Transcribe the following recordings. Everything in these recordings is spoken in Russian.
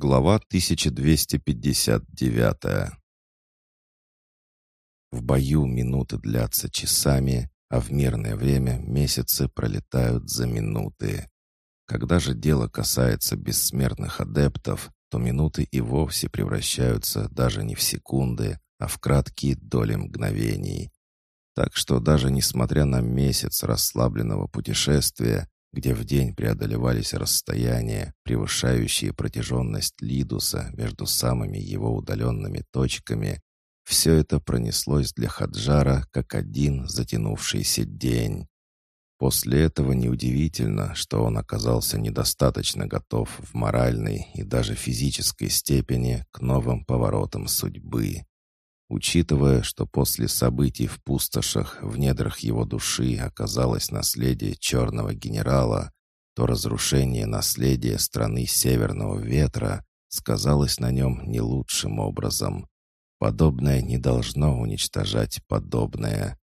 Глава 1259 В бою минуты длятся часами, а в мирное время месяцы пролетают за минуты. Когда же дело касается бессмертных адептов, то минуты и вовсе превращаются даже не в секунды, а в краткие доли мгновений. Так что даже несмотря на месяц расслабленного путешествия, где в день преодолевались расстояния, превышающие протяженность Лидуса между самыми его удаленными точками, все это пронеслось для Хаджара как один затянувшийся день. После этого неудивительно, что он оказался недостаточно готов в моральной и даже физической степени к новым поворотам судьбы. Учитывая, что после событий в пустошах в недрах его души оказалось наследие черного генерала, то разрушение наследия страны Северного Ветра сказалось на нем не лучшим образом. Подобное не должно уничтожать подобное.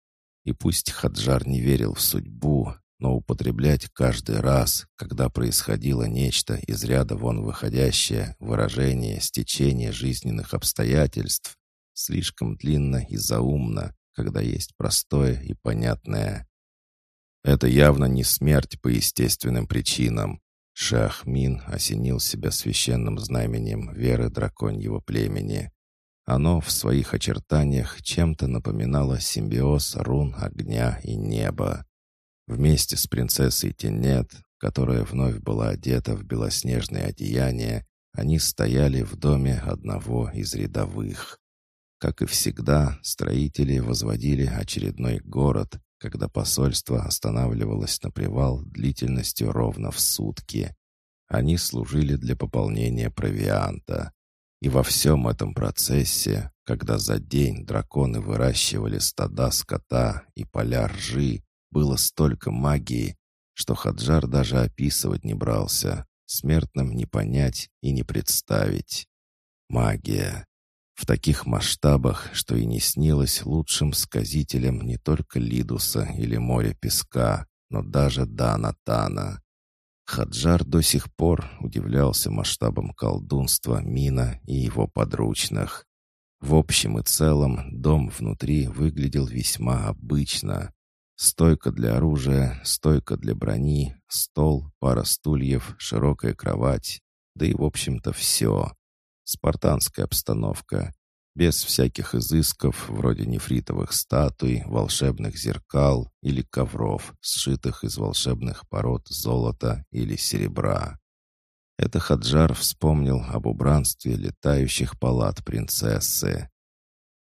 И пусть Хаджар не верил в судьбу, но употреблять каждый раз, когда происходило нечто из ряда вон выходящее выражение стечения жизненных обстоятельств, Слишком длинно и заумно, когда есть простое и понятное. Это явно не смерть по естественным причинам. Шахмин осенил себя священным знаменем веры драконьего племени. Оно в своих очертаниях чем-то напоминало симбиоз рун огня и неба. Вместе с принцессой Тенет, которая вновь была одета в белоснежное одеяние, они стояли в доме одного из рядовых. Как и всегда, строители возводили очередной город, когда посольство останавливалось на привал длительностью ровно в сутки. Они служили для пополнения провианта. И во всем этом процессе, когда за день драконы выращивали стада скота и поля ржи, было столько магии, что Хаджар даже описывать не брался, смертным не понять и не представить. Магия. В таких масштабах, что и не снилось лучшим сказителям не только Лидуса или моря песка, но даже Данатана. Хаджар до сих пор удивлялся масштабам колдунства Мина и его подручных. В общем и целом дом внутри выглядел весьма обычно. Стойка для оружия, стойка для брони, стол, пара стульев, широкая кровать, да и в общем-то все. Спартанская обстановка. Без всяких изысков, вроде нефритовых статуй, волшебных зеркал или ковров, сшитых из волшебных пород золота или серебра. Это Хаджар вспомнил об убранстве летающих палат принцессы.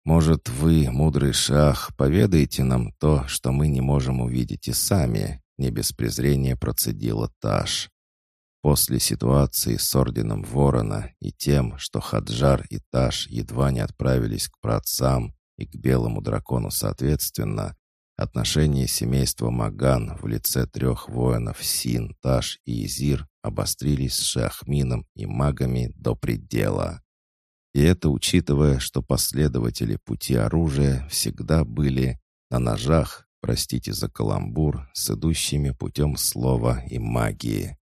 «Может, вы, мудрый шах, поведаете нам то, что мы не можем увидеть и сами?» Не без презрения процедила Таш. После ситуации с орденом Ворона и тем, что Хаджар и Таш едва не отправились к праотцам и к белому дракону соответственно, отношения семейства Маган в лице трех воинов Син, Таш и Изир обострились с Шахмином и магами до предела. И это учитывая, что последователи пути оружия всегда были на ножах, простите за каламбур, с идущими путем слова и магии.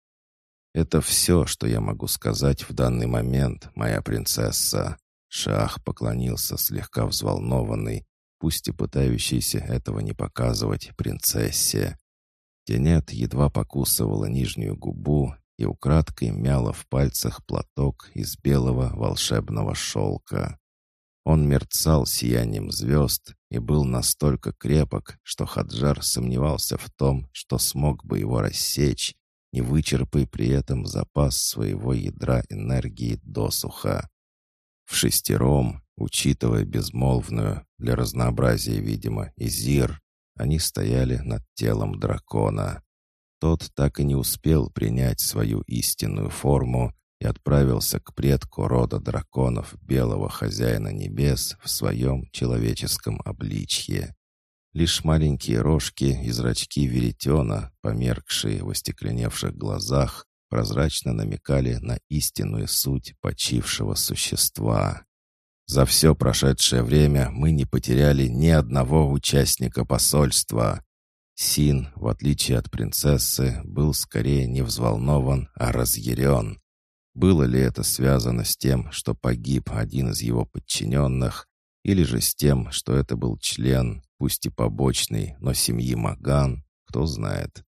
«Это все, что я могу сказать в данный момент, моя принцесса». Шах поклонился слегка взволнованный, пусть и пытающийся этого не показывать, принцессе. Тенет едва покусывала нижнюю губу и украдкой мяла в пальцах платок из белого волшебного шелка. Он мерцал сиянием звезд и был настолько крепок, что Хаджар сомневался в том, что смог бы его рассечь, не вычерпай при этом запас своего ядра энергии досуха. В шестером, учитывая безмолвную, для разнообразия, видимо, Изир, они стояли над телом дракона. Тот так и не успел принять свою истинную форму и отправился к предку рода драконов белого хозяина небес в своем человеческом обличье. Лишь маленькие рожки и зрачки веретена, померкшие в остекленевших глазах, прозрачно намекали на истинную суть почившего существа. За все прошедшее время мы не потеряли ни одного участника посольства. Син, в отличие от принцессы, был скорее не взволнован, а разъярен. Было ли это связано с тем, что погиб один из его подчиненных, или же с тем, что это был член, пусть и побочный, но семьи Маган, кто знает.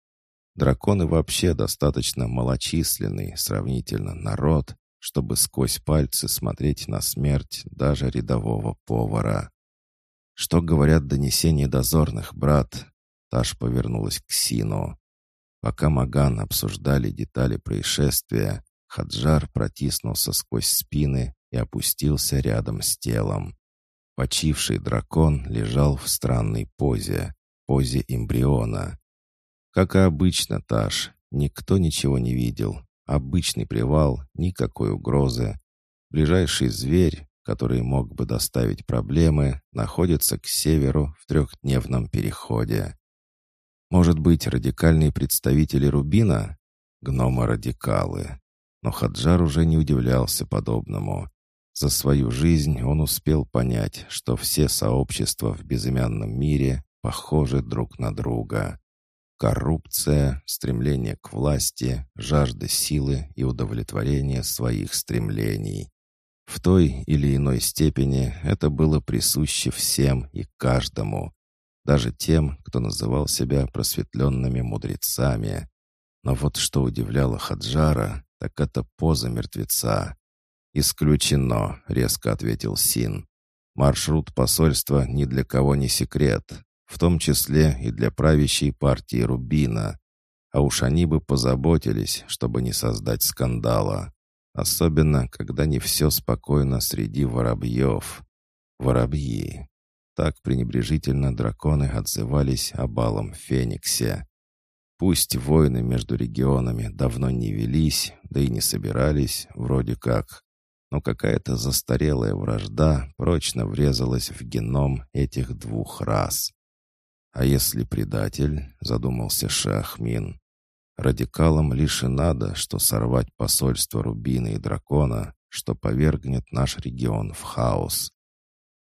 Драконы вообще достаточно малочисленный сравнительно народ, чтобы сквозь пальцы смотреть на смерть даже рядового повара. «Что говорят донесения дозорных, брат?» Таш повернулась к Сину. Пока Маган обсуждали детали происшествия, Хаджар протиснулся сквозь спины и опустился рядом с телом. Почивший дракон лежал в странной позе, позе эмбриона. Как и обычно, Таш, никто ничего не видел. Обычный привал, никакой угрозы. Ближайший зверь, который мог бы доставить проблемы, находится к северу в трехдневном переходе. Может быть, радикальные представители Рубина? Гномы-радикалы. Но Хаджар уже не удивлялся подобному. За свою жизнь он успел понять, что все сообщества в безымянном мире похожи друг на друга. Коррупция, стремление к власти, жажда силы и удовлетворение своих стремлений. В той или иной степени это было присуще всем и каждому, даже тем, кто называл себя просветленными мудрецами. Но вот что удивляло Хаджара, так это поза мертвеца. «Исключено», — резко ответил Син. «Маршрут посольства ни для кого не секрет в том числе и для правящей партии Рубина. А уж они бы позаботились, чтобы не создать скандала. Особенно, когда не все спокойно среди воробьев. Воробьи. Так пренебрежительно драконы отзывались о балом Фениксе. Пусть войны между регионами давно не велись, да и не собирались, вроде как, но какая-то застарелая вражда прочно врезалась в геном этих двух рас. «А если предатель?» — задумался Шахмин. «Радикалам лишь и надо, что сорвать посольство Рубина и Дракона, что повергнет наш регион в хаос».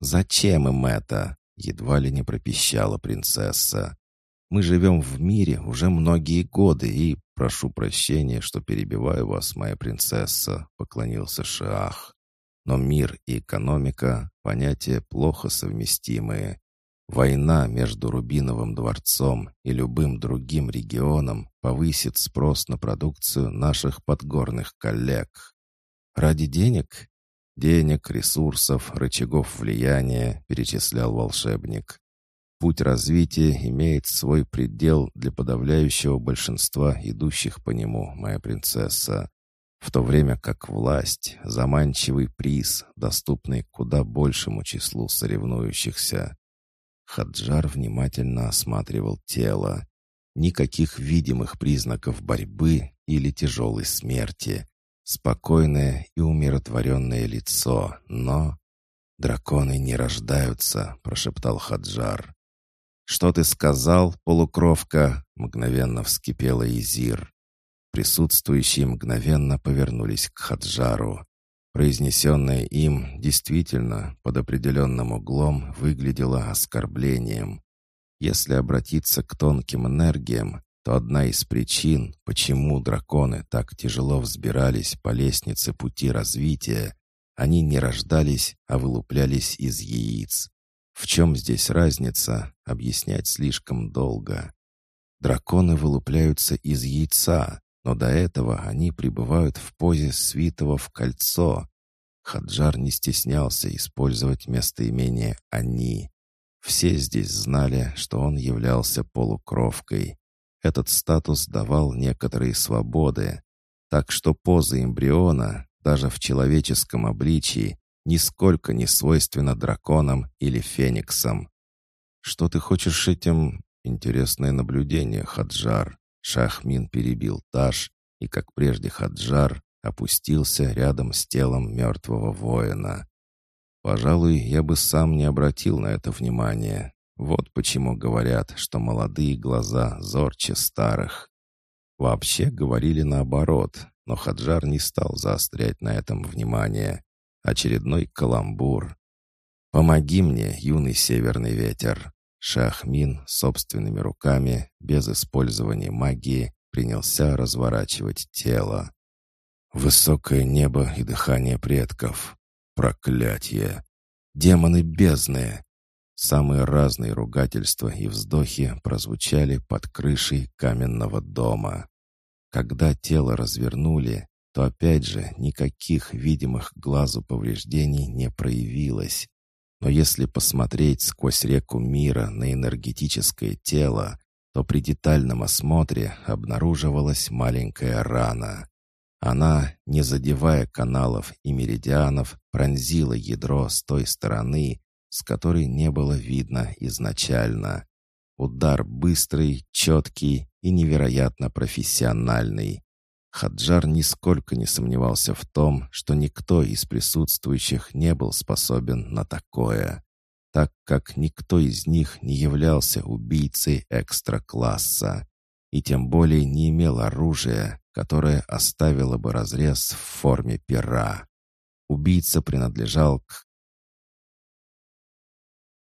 «Зачем им это?» — едва ли не пропищала принцесса. «Мы живем в мире уже многие годы, и, прошу прощения, что перебиваю вас, моя принцесса», — поклонился Шах. «Но мир и экономика — понятия плохо совместимые. Война между Рубиновым дворцом и любым другим регионом повысит спрос на продукцию наших подгорных коллег. Ради денег? Денег, ресурсов, рычагов влияния, перечислял волшебник. Путь развития имеет свой предел для подавляющего большинства идущих по нему, моя принцесса, в то время как власть — заманчивый приз, доступный куда большему числу соревнующихся. Хаджар внимательно осматривал тело. Никаких видимых признаков борьбы или тяжелой смерти. Спокойное и умиротворенное лицо, но... «Драконы не рождаются», — прошептал Хаджар. «Что ты сказал, полукровка?» — мгновенно вскипела Изир. Присутствующие мгновенно повернулись к Хаджару. Произнесенное им действительно под определенным углом выглядело оскорблением. Если обратиться к тонким энергиям, то одна из причин, почему драконы так тяжело взбирались по лестнице пути развития, они не рождались, а вылуплялись из яиц. В чем здесь разница, объяснять слишком долго. Драконы вылупляются из яйца, но до этого они пребывают в позе свитого в кольцо. Хаджар не стеснялся использовать местоимение «они». Все здесь знали, что он являлся полукровкой. Этот статус давал некоторые свободы, так что поза эмбриона, даже в человеческом обличии, нисколько не свойственна драконам или фениксам. «Что ты хочешь этим?» Интересное наблюдение, Хаджар. Шахмин перебил Таш, и, как прежде Хаджар, опустился рядом с телом мертвого воина. Пожалуй, я бы сам не обратил на это внимания. Вот почему говорят, что молодые глаза зорче старых. Вообще говорили наоборот, но Хаджар не стал заострять на этом внимание. Очередной каламбур. «Помоги мне, юный северный ветер!» Шахмин собственными руками, без использования магии, принялся разворачивать тело. Высокое небо и дыхание предков. Проклятие! Демоны бездны! Самые разные ругательства и вздохи прозвучали под крышей каменного дома. Когда тело развернули, то опять же никаких видимых глазу повреждений не проявилось. Но если посмотреть сквозь реку мира на энергетическое тело, то при детальном осмотре обнаруживалась маленькая рана. Она, не задевая каналов и меридианов, пронзила ядро с той стороны, с которой не было видно изначально. Удар быстрый, четкий и невероятно профессиональный. Хаджар нисколько не сомневался в том, что никто из присутствующих не был способен на такое, так как никто из них не являлся убийцей экстра-класса и тем более не имел оружия, которое оставило бы разрез в форме пера. Убийца принадлежал к